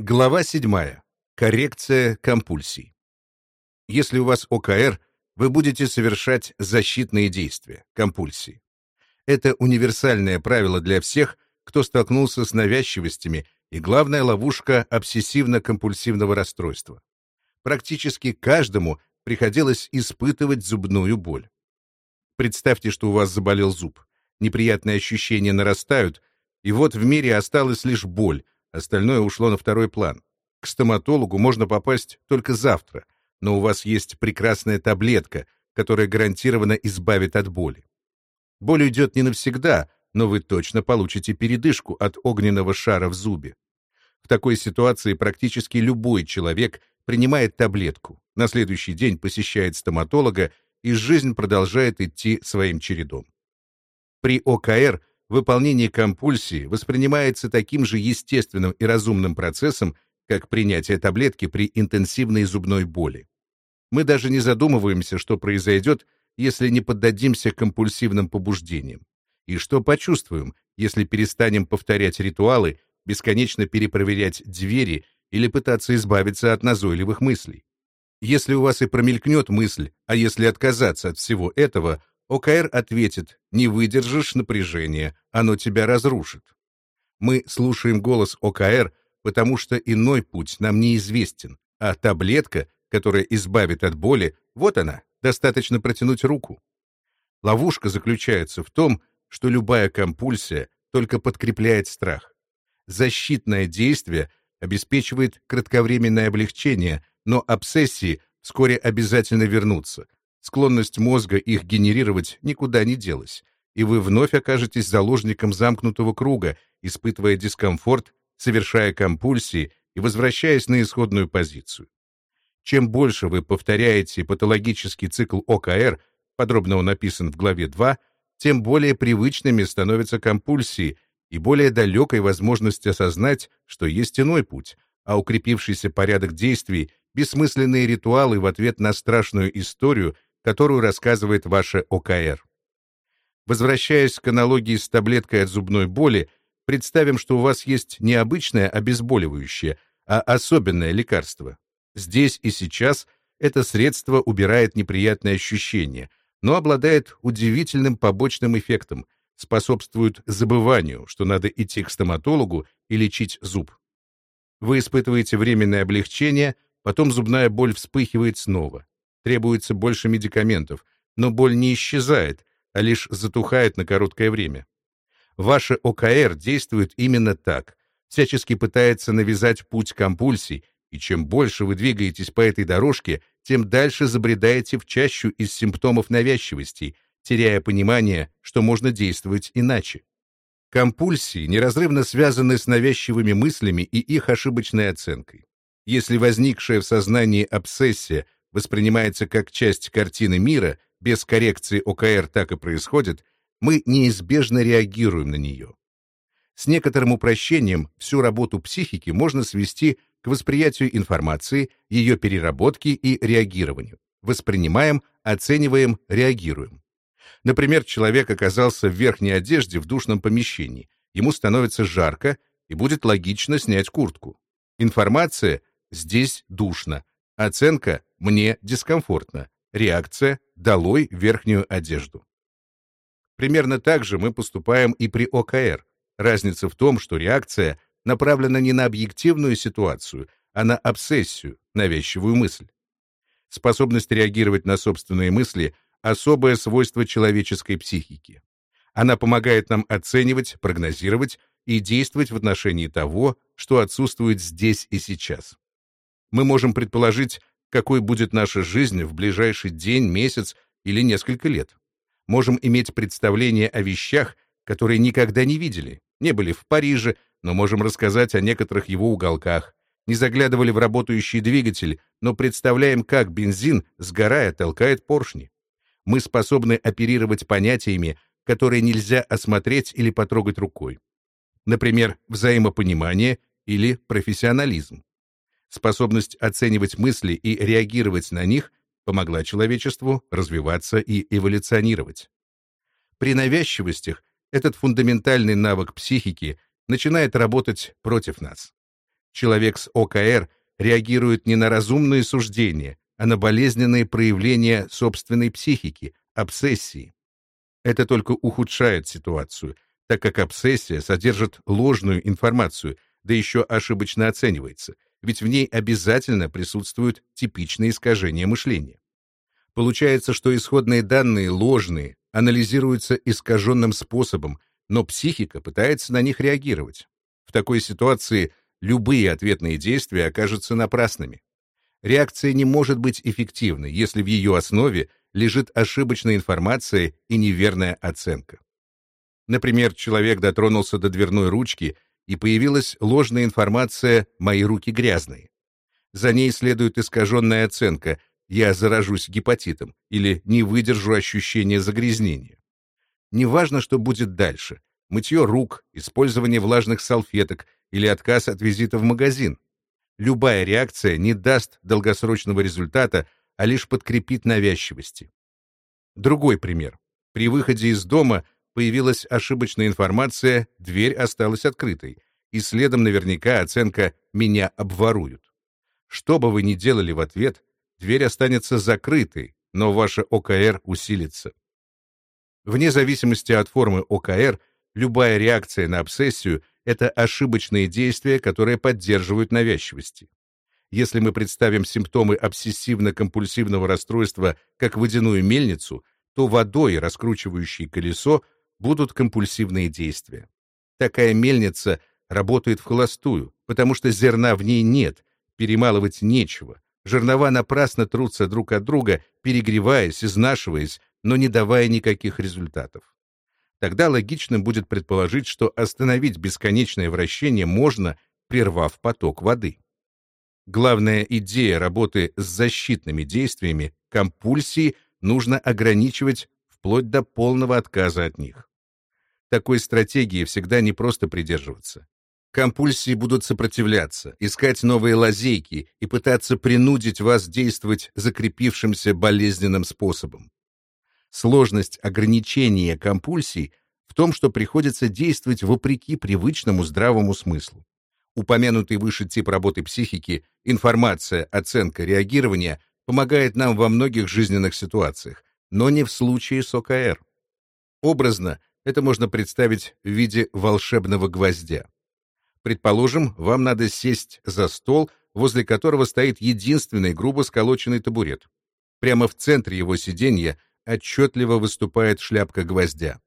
Глава 7. Коррекция компульсий. Если у вас ОКР, вы будете совершать защитные действия, компульсии. Это универсальное правило для всех, кто столкнулся с навязчивостями и главная ловушка обсессивно-компульсивного расстройства. Практически каждому приходилось испытывать зубную боль. Представьте, что у вас заболел зуб. Неприятные ощущения нарастают, и вот в мире осталась лишь боль, остальное ушло на второй план. К стоматологу можно попасть только завтра, но у вас есть прекрасная таблетка, которая гарантированно избавит от боли. Боль уйдет не навсегда, но вы точно получите передышку от огненного шара в зубе. В такой ситуации практически любой человек принимает таблетку, на следующий день посещает стоматолога, и жизнь продолжает идти своим чередом. При ОКР выполнение компульсии воспринимается таким же естественным и разумным процессом, как принятие таблетки при интенсивной зубной боли. Мы даже не задумываемся, что произойдет, если не поддадимся компульсивным побуждениям, и что почувствуем, если перестанем повторять ритуалы, бесконечно перепроверять двери или пытаться избавиться от назойливых мыслей. Если у вас и промелькнет мысль, а если отказаться от всего этого, ОКР ответит, не выдержишь напряжения, оно тебя разрушит. Мы слушаем голос ОКР, потому что иной путь нам неизвестен, а таблетка, которая избавит от боли, вот она, достаточно протянуть руку. Ловушка заключается в том, что любая компульсия только подкрепляет страх. Защитное действие обеспечивает кратковременное облегчение, но обсессии вскоре обязательно вернутся, Склонность мозга их генерировать никуда не делась, и вы вновь окажетесь заложником замкнутого круга, испытывая дискомфорт, совершая компульсии и возвращаясь на исходную позицию. Чем больше вы повторяете патологический цикл ОКР, подробно он описан в главе 2, тем более привычными становятся компульсии и более далекой возможность осознать, что есть иной путь, а укрепившийся порядок действий, бессмысленные ритуалы в ответ на страшную историю — которую рассказывает ваше ОКР. Возвращаясь к аналогии с таблеткой от зубной боли, представим, что у вас есть не обычное обезболивающее, а особенное лекарство. Здесь и сейчас это средство убирает неприятные ощущения, но обладает удивительным побочным эффектом, способствует забыванию, что надо идти к стоматологу и лечить зуб. Вы испытываете временное облегчение, потом зубная боль вспыхивает снова требуется больше медикаментов, но боль не исчезает, а лишь затухает на короткое время. Ваше ОКР действует именно так, всячески пытается навязать путь компульсий, и чем больше вы двигаетесь по этой дорожке, тем дальше забредаете в чащу из симптомов навязчивости, теряя понимание, что можно действовать иначе. Компульсии неразрывно связаны с навязчивыми мыслями и их ошибочной оценкой. Если возникшая в сознании обсессия воспринимается как часть картины мира, без коррекции ОКР так и происходит, мы неизбежно реагируем на нее. С некоторым упрощением всю работу психики можно свести к восприятию информации, ее переработке и реагированию. Воспринимаем, оцениваем, реагируем. Например, человек оказался в верхней одежде в душном помещении. Ему становится жарко, и будет логично снять куртку. Информация «здесь душно», оценка мне дискомфортно. Реакция «долой верхнюю одежду». Примерно так же мы поступаем и при ОКР. Разница в том, что реакция направлена не на объективную ситуацию, а на обсессию, навязчивую мысль. Способность реагировать на собственные мысли — особое свойство человеческой психики. Она помогает нам оценивать, прогнозировать и действовать в отношении того, что отсутствует здесь и сейчас. Мы можем предположить, какой будет наша жизнь в ближайший день, месяц или несколько лет. Можем иметь представление о вещах, которые никогда не видели, не были в Париже, но можем рассказать о некоторых его уголках, не заглядывали в работающий двигатель, но представляем, как бензин, сгорая, толкает поршни. Мы способны оперировать понятиями, которые нельзя осмотреть или потрогать рукой. Например, взаимопонимание или профессионализм. Способность оценивать мысли и реагировать на них помогла человечеству развиваться и эволюционировать. При навязчивостях этот фундаментальный навык психики начинает работать против нас. Человек с ОКР реагирует не на разумные суждения, а на болезненные проявления собственной психики, обсессии. Это только ухудшает ситуацию, так как обсессия содержит ложную информацию, да еще ошибочно оценивается, ведь в ней обязательно присутствуют типичные искажения мышления. Получается, что исходные данные ложные, анализируются искаженным способом, но психика пытается на них реагировать. В такой ситуации любые ответные действия окажутся напрасными. Реакция не может быть эффективной, если в ее основе лежит ошибочная информация и неверная оценка. Например, человек дотронулся до дверной ручки, и появилась ложная информация «мои руки грязные». За ней следует искаженная оценка «я заражусь гепатитом» или «не выдержу ощущения загрязнения». Неважно, что будет дальше — мытье рук, использование влажных салфеток или отказ от визита в магазин. Любая реакция не даст долгосрочного результата, а лишь подкрепит навязчивости. Другой пример. При выходе из дома появилась ошибочная информация, дверь осталась открытой, и следом наверняка оценка «меня обворуют». Что бы вы ни делали в ответ, дверь останется закрытой, но ваша ОКР усилится. Вне зависимости от формы ОКР, любая реакция на обсессию это ошибочные действия, которые поддерживают навязчивости. Если мы представим симптомы обсессивно-компульсивного расстройства как водяную мельницу, то водой, раскручивающей колесо, будут компульсивные действия. Такая мельница работает в холостую, потому что зерна в ней нет, перемалывать нечего. Жернова напрасно трутся друг от друга, перегреваясь, изнашиваясь, но не давая никаких результатов тогда логичным будет предположить, что остановить бесконечное вращение можно, прервав поток воды. Главная идея работы с защитными действиями компульсии нужно ограничивать вплоть до полного отказа от них. Такой стратегии всегда не просто придерживаться. Компульсии будут сопротивляться, искать новые лазейки и пытаться принудить вас действовать закрепившимся болезненным способом. Сложность ограничения компульсий в том, что приходится действовать вопреки привычному здравому смыслу. Упомянутый выше тип работы психики, информация, оценка, реагирование помогает нам во многих жизненных ситуациях, но не в случае с ОКР. Образно это можно представить в виде волшебного гвоздя. Предположим, вам надо сесть за стол, возле которого стоит единственный грубо сколоченный табурет. Прямо в центре его сиденья отчетливо выступает шляпка гвоздя.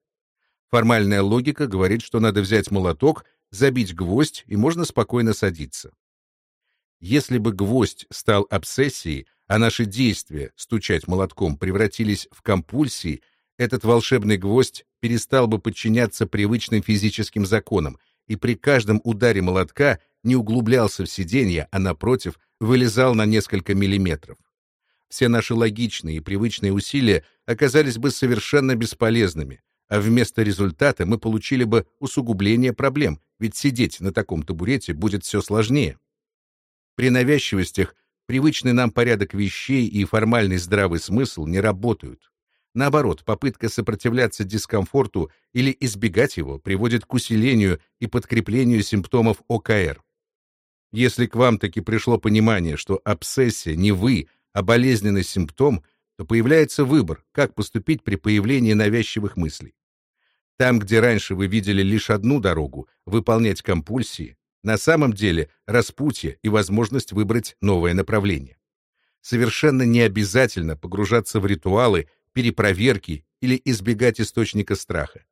Формальная логика говорит, что надо взять молоток, забить гвоздь, и можно спокойно садиться. Если бы гвоздь стал обсессией, а наши действия, стучать молотком, превратились в компульсии, этот волшебный гвоздь перестал бы подчиняться привычным физическим законам и при каждом ударе молотка не углублялся в сиденье, а, напротив, вылезал на несколько миллиметров все наши логичные и привычные усилия оказались бы совершенно бесполезными, а вместо результата мы получили бы усугубление проблем, ведь сидеть на таком табурете будет все сложнее. При навязчивостях привычный нам порядок вещей и формальный здравый смысл не работают. Наоборот, попытка сопротивляться дискомфорту или избегать его приводит к усилению и подкреплению симптомов ОКР. Если к вам таки пришло понимание, что обсессия не вы, а болезненный симптом, то появляется выбор, как поступить при появлении навязчивых мыслей. Там, где раньше вы видели лишь одну дорогу — выполнять компульсии, на самом деле распутье и возможность выбрать новое направление. Совершенно не обязательно погружаться в ритуалы, перепроверки или избегать источника страха.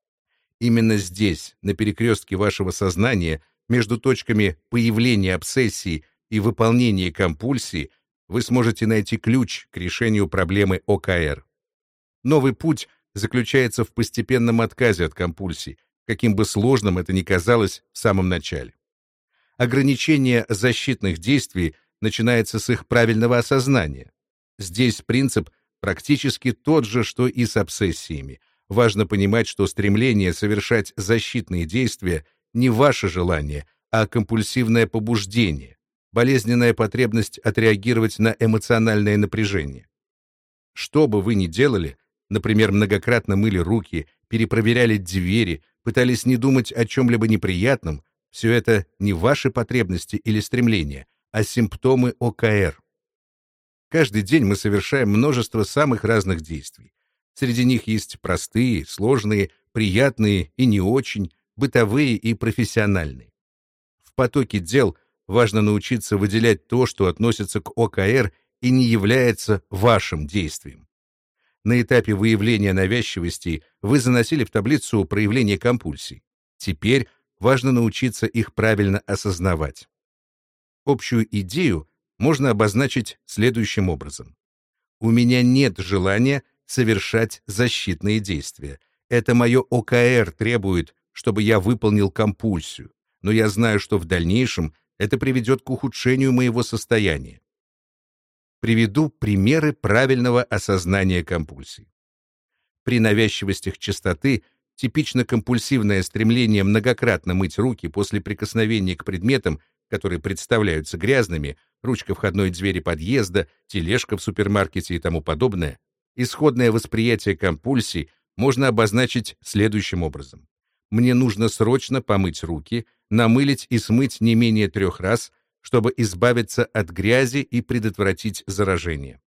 Именно здесь, на перекрестке вашего сознания, между точками появления обсессии и выполнения компульсии, вы сможете найти ключ к решению проблемы ОКР. Новый путь заключается в постепенном отказе от компульсий, каким бы сложным это ни казалось в самом начале. Ограничение защитных действий начинается с их правильного осознания. Здесь принцип практически тот же, что и с обсессиями. Важно понимать, что стремление совершать защитные действия не ваше желание, а компульсивное побуждение, болезненная потребность отреагировать на эмоциональное напряжение. Что бы вы ни делали, например, многократно мыли руки, перепроверяли двери, пытались не думать о чем-либо неприятном, Все это не ваши потребности или стремления, а симптомы ОКР. Каждый день мы совершаем множество самых разных действий. Среди них есть простые, сложные, приятные и не очень, бытовые и профессиональные. В потоке дел важно научиться выделять то, что относится к ОКР и не является вашим действием. На этапе выявления навязчивости вы заносили в таблицу проявления компульсий. Теперь важно научиться их правильно осознавать. Общую идею можно обозначить следующим образом. У меня нет желания совершать защитные действия. Это мое ОКР требует, чтобы я выполнил компульсию, но я знаю, что в дальнейшем это приведет к ухудшению моего состояния. Приведу примеры правильного осознания компульсий. При навязчивостях частоты типично компульсивное стремление многократно мыть руки после прикосновения к предметам, которые представляются грязными, ручка входной двери подъезда, тележка в супермаркете и тому подобное, исходное восприятие компульсий можно обозначить следующим образом. Мне нужно срочно помыть руки, намылить и смыть не менее трех раз, чтобы избавиться от грязи и предотвратить заражение.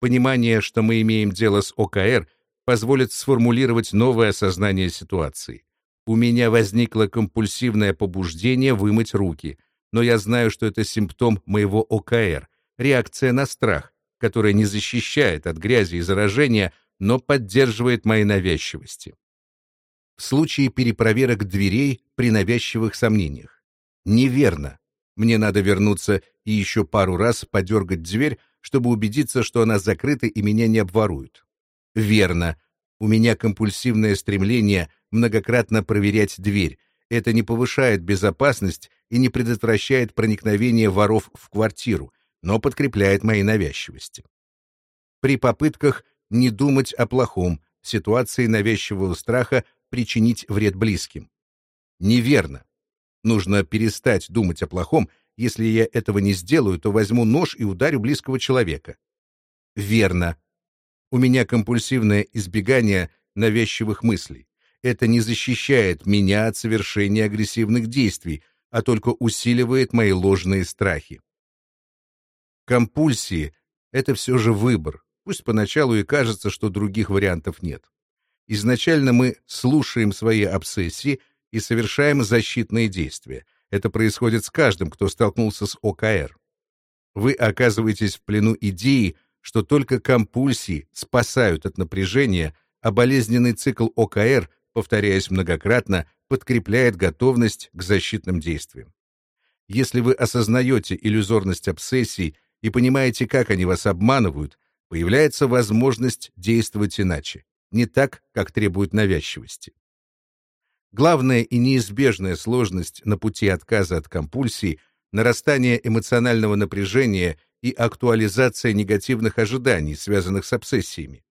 Понимание, что мы имеем дело с ОКР, позволит сформулировать новое осознание ситуации. У меня возникло компульсивное побуждение вымыть руки, но я знаю, что это симптом моего ОКР, реакция на страх, которая не защищает от грязи и заражения, но поддерживает мои навязчивости. В случае перепроверок дверей при навязчивых сомнениях. Неверно. Мне надо вернуться и еще пару раз подергать дверь, чтобы убедиться, что она закрыта и меня не обворуют. Верно. У меня компульсивное стремление многократно проверять дверь, это не повышает безопасность и не предотвращает проникновение воров в квартиру, но подкрепляет мои навязчивости. При попытках не думать о плохом, ситуации навязчивого страха причинить вред близким. Неверно. Нужно перестать думать о плохом, если я этого не сделаю, то возьму нож и ударю близкого человека. Верно. У меня компульсивное избегание навязчивых мыслей это не защищает меня от совершения агрессивных действий, а только усиливает мои ложные страхи. Компульсии — это все же выбор, пусть поначалу и кажется, что других вариантов нет. Изначально мы слушаем свои обсессии и совершаем защитные действия. Это происходит с каждым, кто столкнулся с ОКР. Вы оказываетесь в плену идеи, что только компульсии спасают от напряжения, а болезненный цикл ОКР повторяясь многократно, подкрепляет готовность к защитным действиям. Если вы осознаете иллюзорность обсессий и понимаете, как они вас обманывают, появляется возможность действовать иначе, не так, как требует навязчивости. Главная и неизбежная сложность на пути отказа от компульсий — нарастание эмоционального напряжения и актуализация негативных ожиданий, связанных с обсессиями.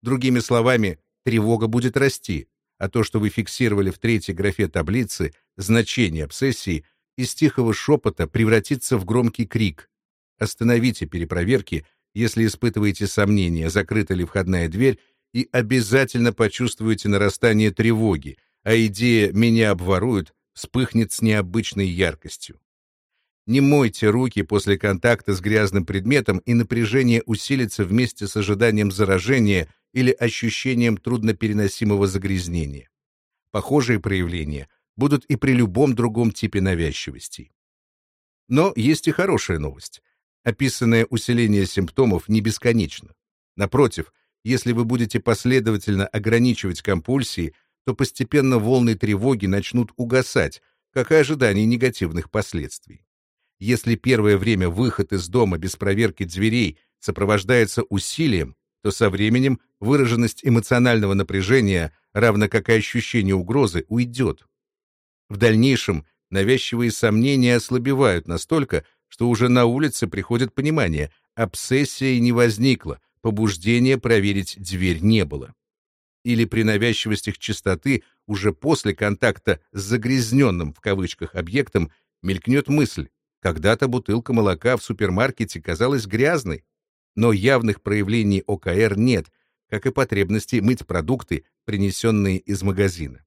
Другими словами, тревога будет расти, а то, что вы фиксировали в третьей графе таблицы, значение обсессии, из тихого шепота превратится в громкий крик. Остановите перепроверки, если испытываете сомнения, закрыта ли входная дверь, и обязательно почувствуете нарастание тревоги, а идея «меня обворуют» вспыхнет с необычной яркостью. Не мойте руки после контакта с грязным предметом, и напряжение усилится вместе с ожиданием заражения или ощущением труднопереносимого загрязнения. Похожие проявления будут и при любом другом типе навязчивости. Но есть и хорошая новость. Описанное усиление симптомов не бесконечно. Напротив, если вы будете последовательно ограничивать компульсии, то постепенно волны тревоги начнут угасать, как и ожидание негативных последствий. Если первое время выход из дома без проверки дверей сопровождается усилием, то со временем выраженность эмоционального напряжения, равно как и ощущение угрозы, уйдет. В дальнейшем навязчивые сомнения ослабевают настолько, что уже на улице приходит понимание, обсессия не возникла, побуждения проверить дверь не было. Или при навязчивостях чистоты уже после контакта с загрязненным в кавычках объектом мелькнет мысль, когда-то бутылка молока в супермаркете казалась грязной, но явных проявлений ОКР нет, как и потребности мыть продукты, принесенные из магазина.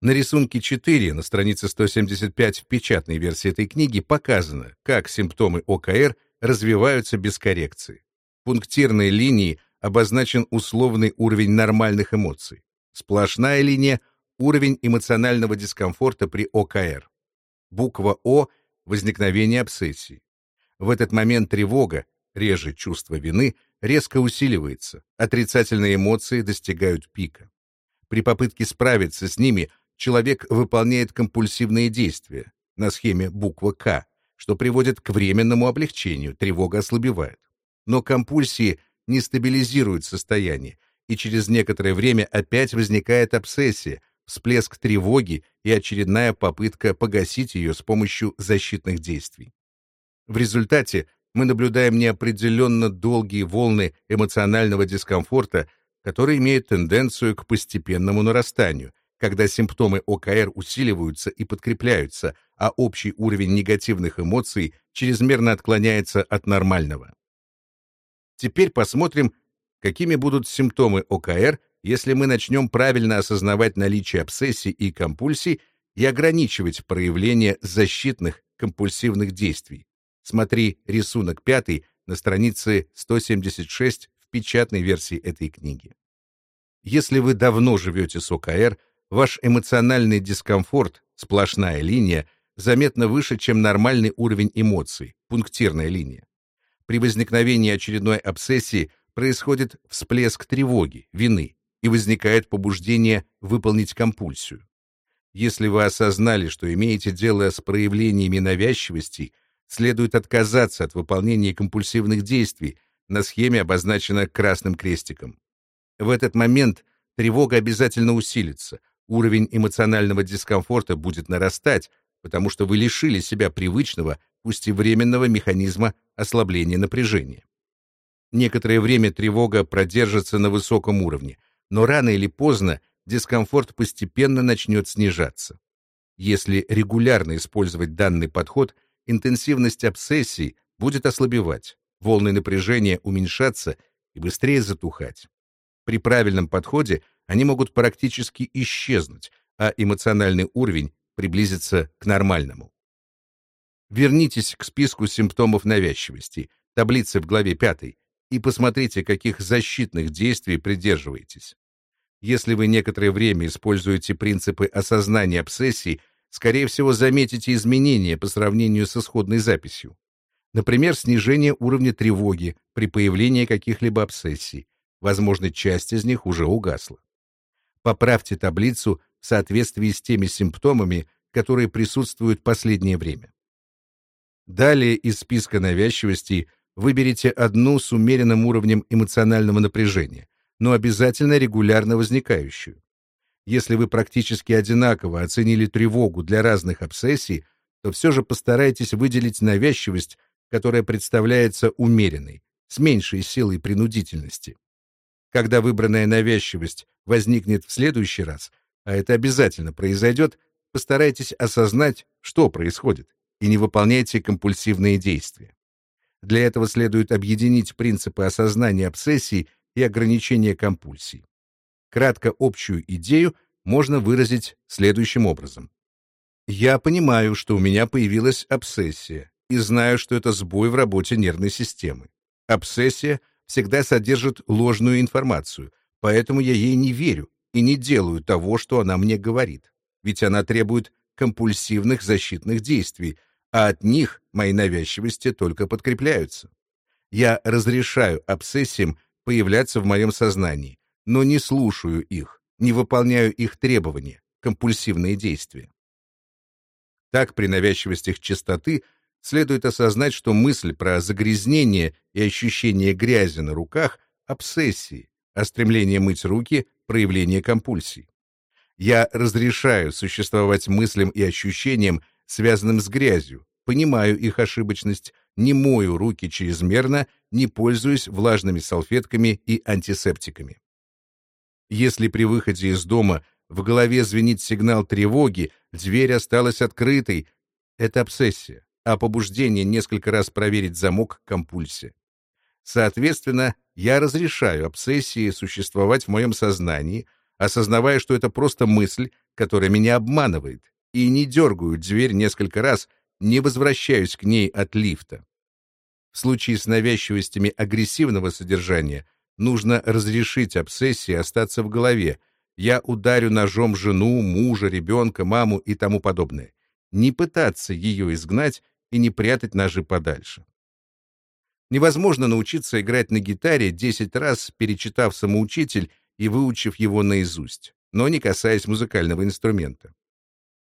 На рисунке 4 на странице 175 в печатной версии этой книги показано, как симптомы ОКР развиваются без коррекции. Пунктирной линией обозначен условный уровень нормальных эмоций. Сплошная линия — уровень эмоционального дискомфорта при ОКР. Буква О — возникновение обсессии. В этот момент тревога, реже чувство вины, резко усиливается, отрицательные эмоции достигают пика. При попытке справиться с ними человек выполняет компульсивные действия на схеме буква К, что приводит к временному облегчению, тревога ослабевает. Но компульсии не стабилизируют состояние, и через некоторое время опять возникает обсессия, всплеск тревоги и очередная попытка погасить ее с помощью защитных действий. В результате мы наблюдаем неопределенно долгие волны эмоционального дискомфорта, которые имеют тенденцию к постепенному нарастанию, когда симптомы ОКР усиливаются и подкрепляются, а общий уровень негативных эмоций чрезмерно отклоняется от нормального. Теперь посмотрим, какими будут симптомы ОКР, если мы начнем правильно осознавать наличие обсессий и компульсий и ограничивать проявление защитных компульсивных действий. Смотри рисунок 5 на странице 176 в печатной версии этой книги. Если вы давно живете с ОКР, ваш эмоциональный дискомфорт, сплошная линия, заметно выше, чем нормальный уровень эмоций, пунктирная линия. При возникновении очередной обсессии происходит всплеск тревоги, вины, и возникает побуждение выполнить компульсию. Если вы осознали, что имеете дело с проявлениями навязчивости, следует отказаться от выполнения компульсивных действий, на схеме обозначено красным крестиком. В этот момент тревога обязательно усилится, уровень эмоционального дискомфорта будет нарастать, потому что вы лишили себя привычного, пусть и временного механизма ослабления напряжения. Некоторое время тревога продержится на высоком уровне, но рано или поздно дискомфорт постепенно начнет снижаться. Если регулярно использовать данный подход, интенсивность обсессий будет ослабевать, волны напряжения уменьшаться и быстрее затухать. При правильном подходе они могут практически исчезнуть, а эмоциональный уровень приблизиться к нормальному. Вернитесь к списку симптомов навязчивости, таблицы в главе 5, и посмотрите, каких защитных действий придерживаетесь. Если вы некоторое время используете принципы осознания обсессий, скорее всего, заметите изменения по сравнению с исходной записью. Например, снижение уровня тревоги при появлении каких-либо обсессий, Возможно, часть из них уже угасла. Поправьте таблицу в соответствии с теми симптомами, которые присутствуют последнее время. Далее из списка навязчивостей выберите одну с умеренным уровнем эмоционального напряжения, но обязательно регулярно возникающую. Если вы практически одинаково оценили тревогу для разных обсессий, то все же постарайтесь выделить навязчивость, которая представляется умеренной, с меньшей силой принудительности. Когда выбранная навязчивость возникнет в следующий раз, а это обязательно произойдет, постарайтесь осознать, что происходит, и не выполняйте компульсивные действия. Для этого следует объединить принципы осознания обсессий и ограничения компульсий. Кратко общую идею можно выразить следующим образом. Я понимаю, что у меня появилась обсессия, и знаю, что это сбой в работе нервной системы. Обсессия всегда содержит ложную информацию, поэтому я ей не верю и не делаю того, что она мне говорит. Ведь она требует компульсивных защитных действий, а от них мои навязчивости только подкрепляются. Я разрешаю обсессиям появляться в моем сознании, но не слушаю их, не выполняю их требования, компульсивные действия. Так при навязчивостях чистоты следует осознать, что мысль про загрязнение и ощущение грязи на руках — обсессии, а стремление мыть руки — проявление компульсий. Я разрешаю существовать мыслям и ощущениям, связанным с грязью, понимаю их ошибочность, не мою руки чрезмерно, не пользуюсь влажными салфетками и антисептиками. Если при выходе из дома в голове звенит сигнал тревоги, дверь осталась открытой, это обсессия а побуждение несколько раз проверить замок компульсия. Соответственно, я разрешаю обсессии существовать в моем сознании, осознавая, что это просто мысль, которая меня обманывает, и не дергаю дверь несколько раз, не возвращаюсь к ней от лифта. В случае с навязчивостями агрессивного содержания нужно разрешить обсессии остаться в голове. Я ударю ножом жену, мужа, ребенка, маму и тому подобное. Не пытаться ее изгнать и не прятать ножи подальше. Невозможно научиться играть на гитаре 10 раз, перечитав самоучитель и выучив его наизусть, но не касаясь музыкального инструмента.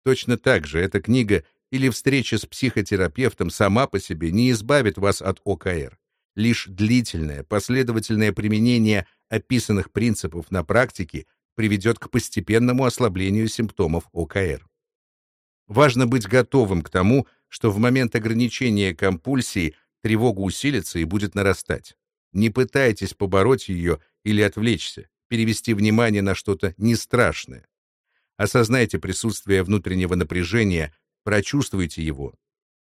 Точно так же эта книга или встреча с психотерапевтом сама по себе не избавит вас от ОКР. Лишь длительное, последовательное применение описанных принципов на практике приведет к постепенному ослаблению симптомов ОКР. Важно быть готовым к тому, что в момент ограничения компульсии тревога усилится и будет нарастать. Не пытайтесь побороть ее или отвлечься, перевести внимание на что-то не страшное. Осознайте присутствие внутреннего напряжения, прочувствуйте его.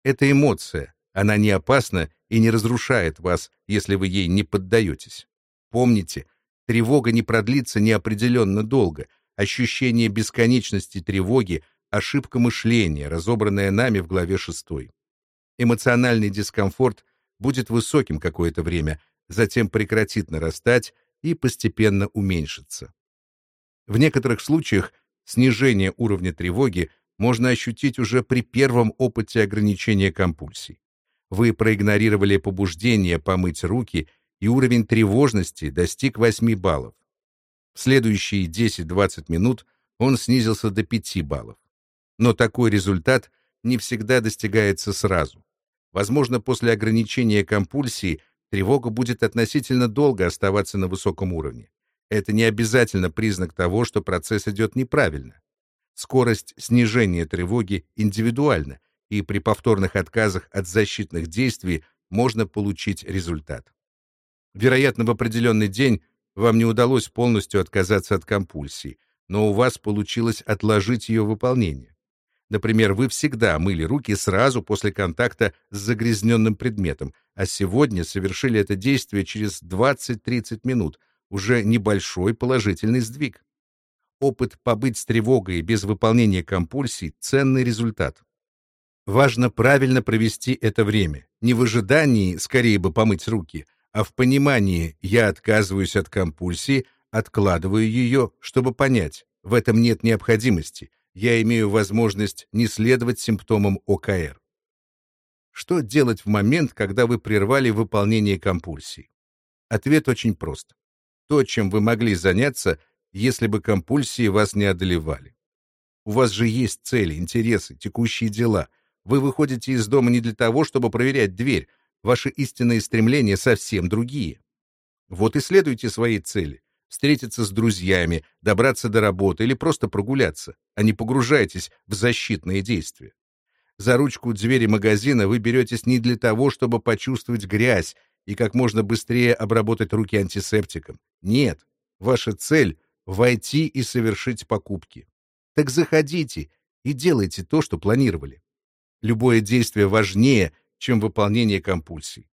Это эмоция, она не опасна и не разрушает вас, если вы ей не поддаетесь. Помните, тревога не продлится неопределенно долго. Ощущение бесконечности тревоги — ошибка мышления, разобранная нами в главе 6. Эмоциональный дискомфорт будет высоким какое-то время, затем прекратит нарастать и постепенно уменьшится. В некоторых случаях снижение уровня тревоги можно ощутить уже при первом опыте ограничения компульсий. Вы проигнорировали побуждение помыть руки, и уровень тревожности достиг 8 баллов. В следующие 10-20 минут он снизился до 5 баллов. Но такой результат не всегда достигается сразу. Возможно, после ограничения компульсии тревога будет относительно долго оставаться на высоком уровне. Это не обязательно признак того, что процесс идет неправильно. Скорость снижения тревоги индивидуальна, и при повторных отказах от защитных действий можно получить результат. Вероятно, в определенный день вам не удалось полностью отказаться от компульсии, но у вас получилось отложить ее выполнение. Например, вы всегда мыли руки сразу после контакта с загрязненным предметом, а сегодня совершили это действие через 20-30 минут, уже небольшой положительный сдвиг опыт побыть с тревогой без выполнения компульсий — ценный результат. Важно правильно провести это время, не в ожидании скорее бы помыть руки, а в понимании «я отказываюсь от компульсии», откладываю ее, чтобы понять, в этом нет необходимости, я имею возможность не следовать симптомам ОКР. Что делать в момент, когда вы прервали выполнение компульсий? Ответ очень прост. То, чем вы могли заняться — если бы компульсии вас не одолевали. У вас же есть цели, интересы, текущие дела. Вы выходите из дома не для того, чтобы проверять дверь. Ваши истинные стремления совсем другие. Вот и следуйте своей цели. Встретиться с друзьями, добраться до работы или просто прогуляться, а не погружайтесь в защитные действия. За ручку двери магазина вы беретесь не для того, чтобы почувствовать грязь и как можно быстрее обработать руки антисептиком. Нет, ваша цель войти и совершить покупки. Так заходите и делайте то, что планировали. Любое действие важнее, чем выполнение компульсий.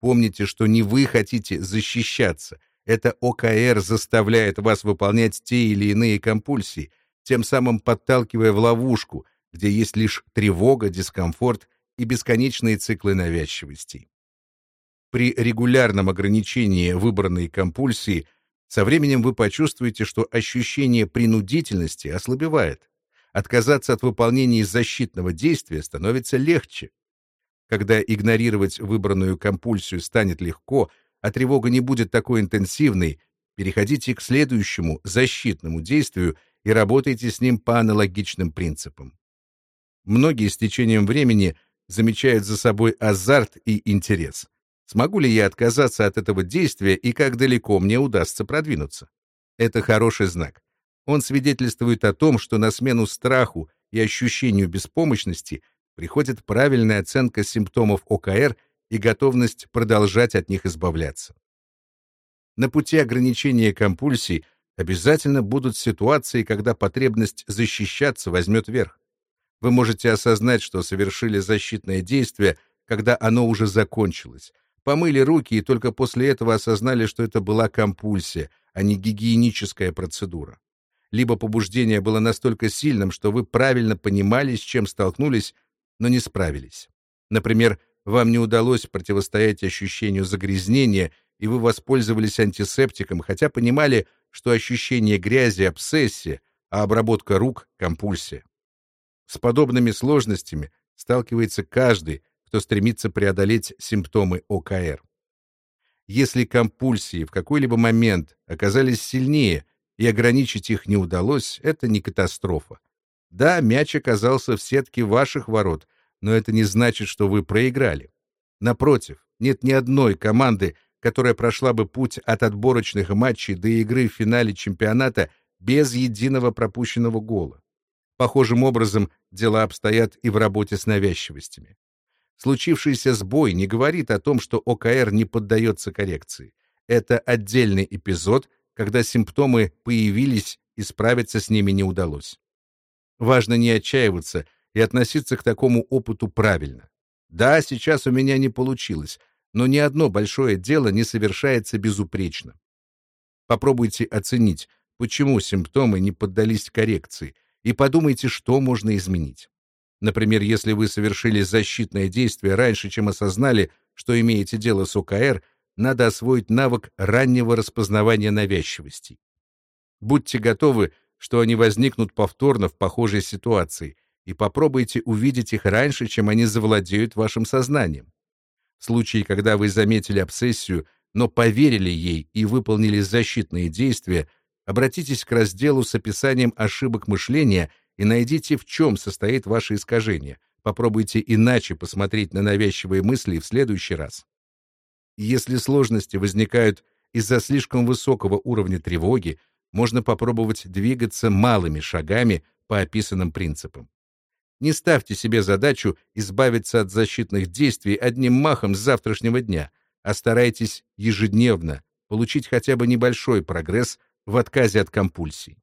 Помните, что не вы хотите защищаться. Это ОКР заставляет вас выполнять те или иные компульсии, тем самым подталкивая в ловушку, где есть лишь тревога, дискомфорт и бесконечные циклы навязчивостей. При регулярном ограничении выбранной компульсии со временем вы почувствуете, что ощущение принудительности ослабевает. Отказаться от выполнения защитного действия становится легче. Когда игнорировать выбранную компульсию станет легко, а тревога не будет такой интенсивной, переходите к следующему защитному действию и работайте с ним по аналогичным принципам. Многие с течением времени замечают за собой азарт и интерес. Смогу ли я отказаться от этого действия и как далеко мне удастся продвинуться? Это хороший знак. Он свидетельствует о том, что на смену страху и ощущению беспомощности приходит правильная оценка симптомов ОКР и готовность продолжать от них избавляться. На пути ограничения компульсий обязательно будут ситуации, когда потребность защищаться возьмет верх. Вы можете осознать, что совершили защитное действие, когда оно уже закончилось, помыли руки и только после этого осознали, что это была компульсия, а не гигиеническая процедура. Либо побуждение было настолько сильным, что вы правильно понимали, с чем столкнулись, но не справились. Например, вам не удалось противостоять ощущению загрязнения, и вы воспользовались антисептиком, хотя понимали, что ощущение грязи — обсессия, а обработка рук — компульсия. С подобными сложностями сталкивается каждый, кто стремится преодолеть симптомы ОКР. Если компульсии в какой-либо момент оказались сильнее и ограничить их не удалось, это не катастрофа. Да, мяч оказался в сетке ваших ворот, но это не значит, что вы проиграли. Напротив, нет ни одной команды, которая прошла бы путь от отборочных матчей до игры в финале чемпионата без единого пропущенного гола. Похожим образом дела обстоят и в работе с навязчивостями. Случившийся сбой не говорит о том, что ОКР не поддается коррекции. Это отдельный эпизод, когда симптомы появились и справиться с ними не удалось. Важно не отчаиваться и относиться к такому опыту правильно. Да, сейчас у меня не получилось, но ни одно большое дело не совершается безупречно. Попробуйте оценить, почему симптомы не поддались коррекции, и подумайте, что можно изменить. Например, если вы совершили защитное действие раньше, чем осознали, что имеете дело с ОКР, надо освоить навык раннего распознавания навязчивостей. Будьте готовы, что они возникнут повторно в похожей ситуации, и попробуйте увидеть их раньше, чем они завладеют вашим сознанием. В случае, когда вы заметили обсессию, но поверили ей и выполнили защитные действия, обратитесь к разделу с описанием ошибок мышления и найдите, в чем состоит ваше искажение. Попробуйте иначе посмотреть на навязчивые мысли в следующий раз. Если сложности возникают из-за слишком высокого уровня тревоги, можно попробовать двигаться малыми шагами по описанным принципам. Не ставьте себе задачу избавиться от защитных действий одним махом с завтрашнего дня, а старайтесь ежедневно получить хотя бы небольшой прогресс в отказе от компульсий.